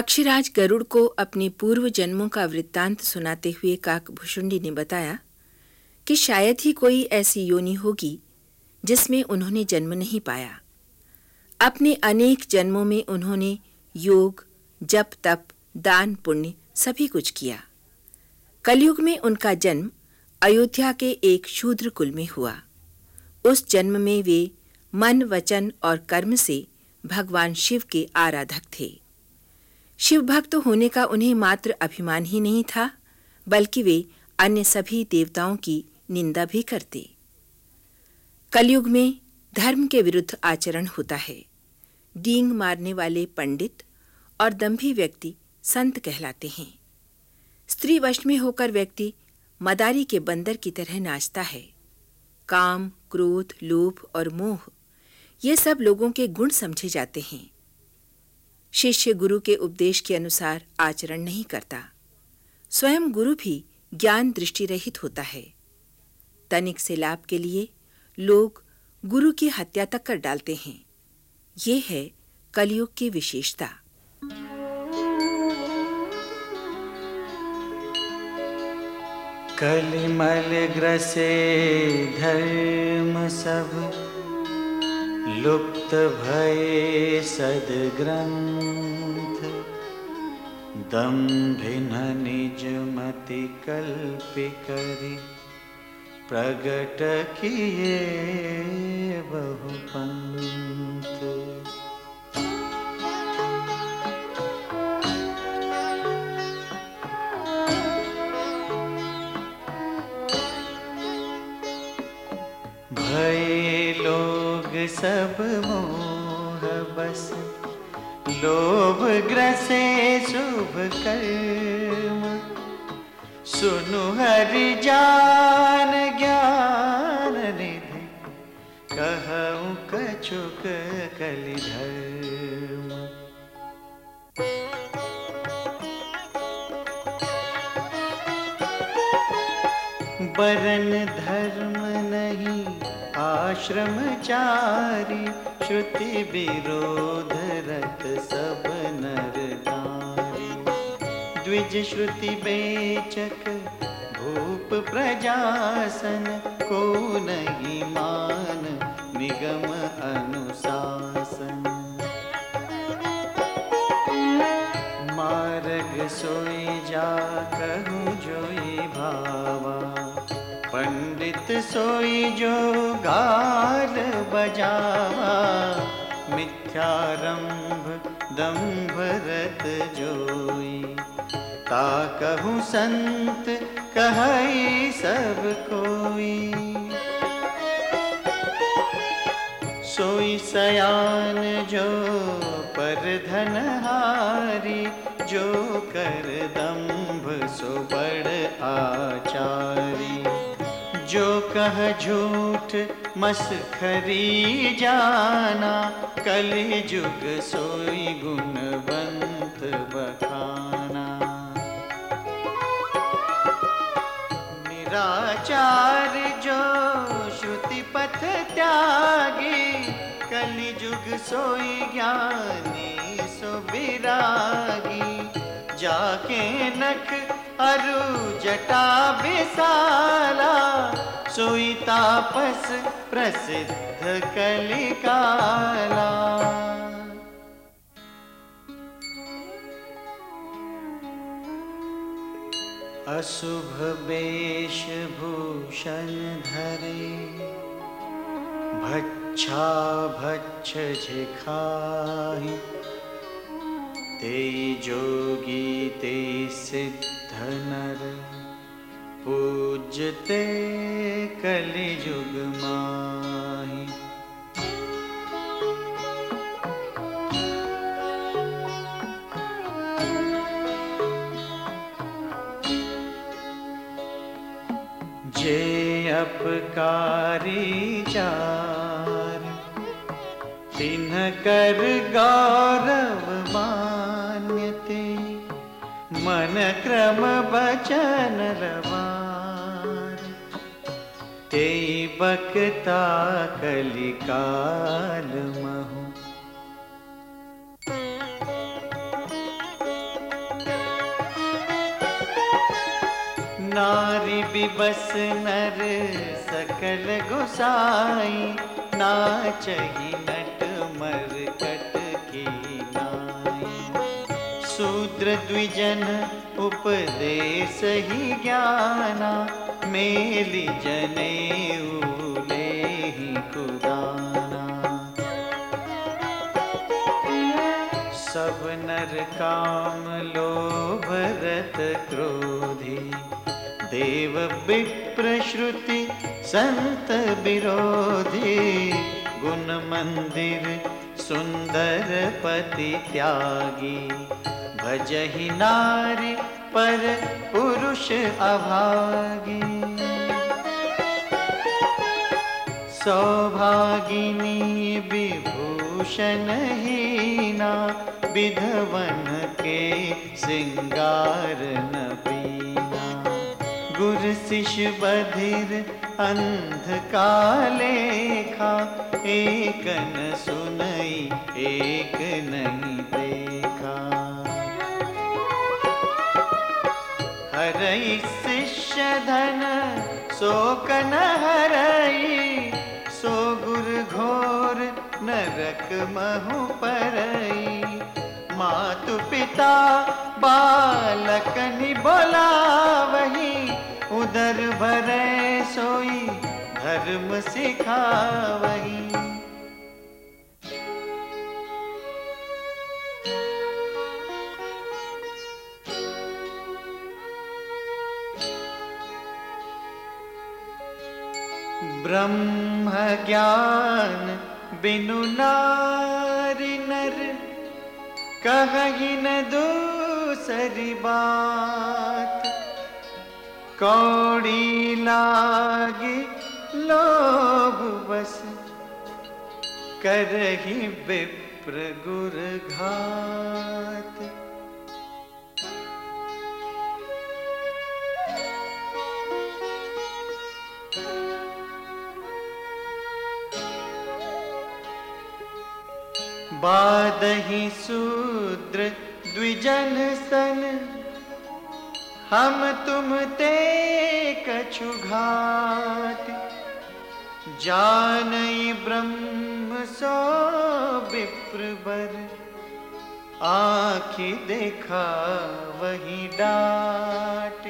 पक्षीराज गरुड़ को अपने पूर्व जन्मों का वृत्तांत सुनाते हुए काकभूषुंडी ने बताया कि शायद ही कोई ऐसी योनि होगी जिसमें उन्होंने जन्म नहीं पाया। अपने अनेक जन्मों में उन्होंने योग, जप, तप, दान, पुण्य सभी कुछ किया। कलयुग में उनका जन्म अयोध्या के एक शूद्र कुल में हुआ। उस जन्म में वे मन, वचन और कर्म से भगवान शिव के आराधक थे। शिव भक्त होने का उन्हें मात्र अभिमान ही नहीं था, बल्कि वे अन्य सभी देवताओं की निंदा भी करते। कलयुग में धर्म के विरुद्ध आचरण होता है। डींग मारने वाले पंडित और दंभी व्यक्ति संत कहलाते हैं। स्त्री वश में होकर व्यक्ति मदारी के बंदर की तरह नाचता है। काम, क्रोध, लोभ और मोह, ये सब लोगों के गुण समझे जाते हैं। शिष्य गुरु के उपदेश के अनुसार आचरण नहीं करता। स्वयं गुरु भी ज्ञान दृष्टि रहित होता है। तनिक से लाभ के लिए लोग गुरु की हत्या तक कर डालते हैं। ये है कलयुग की विशेषता। कलिमल ग्रसे धर्म सब लुप्त भये सद्ग्रन्थ दम्भिन निजमति कल्पिकरि प्रगट किए बहुपन्थ। सब मोह बस। लोभ ग्रसे शुभ कर्म। सुनु हरि जान ज्ञान निधि। कहूँ कछुक धर्म बरन धर्म आश्रमचारी, श्रुति विरोध रत सब नर नारी द्विज श्रुति बेचक भूप प्रजासन, को नहीं मान निगम अनुशासन। मार्ग सोई जा कहूँ सोई जो गाल बजावा मिथ्यारंभ दम्भ रत जोई। ता कहूँ संत कह सब कोई। सोई सयान जो पर धनहारी जो कर दम्भ सो बड़ आचारी। जो कह झूठ मसखरी जाना, कलि जुग सोई गुणवंत बखाना। निराचार जो श्रुति पथ त्यागी, कलि जुग सोई ज्ञानी सो विरागी। जाके नख अरु जटा विसाला सोई तापस प्रसिद्ध कलिकाला। अशुभ वेश भूषण धरे, भच्छा भच्छ झिखाही ते जोगी ते सिद्ध नर पूजते कलियुग माही। जे अपकारी चार तिन कर गौरव ध्यान क्रम बचन रवान ते बकता कलिकाल महु। नारी बिबस नर सकल गोसाई, नाचही न शूद्र द्विजन उपदेश ही ज्ञाना, मेली जने उले ही कुदाना सब नर काम लोभ रत क्रोधी, देव विप्र श्रुति संत विरोधी, गुण मंदिर सुंदर पति त्यागी। भजहि नारी पर पुरुष अभागी। सौभागिनी विभूषण हीना विधवन के सिंगार न पीना गुर शिष्य बधिर अंध कालेखा एक न सुनई, एक नहीं देखा हरई शिष्य धन शोक न हरई सो गुर घोर नरक महु परई। मातु पिता, बालक नि बोला वही उदर भरे सोई, धर्म सिखा ब्रह्म ज्ञान बिनु नारी नर कही न दूसरी बात। कौड़ी लागी लोभ बस, करही विप्र गुर घात बादही शूद्र द्विजन सन। हम तुम ते कछु जानई ब्रह्म सो विप्र बर। आखि देखा वही डाट।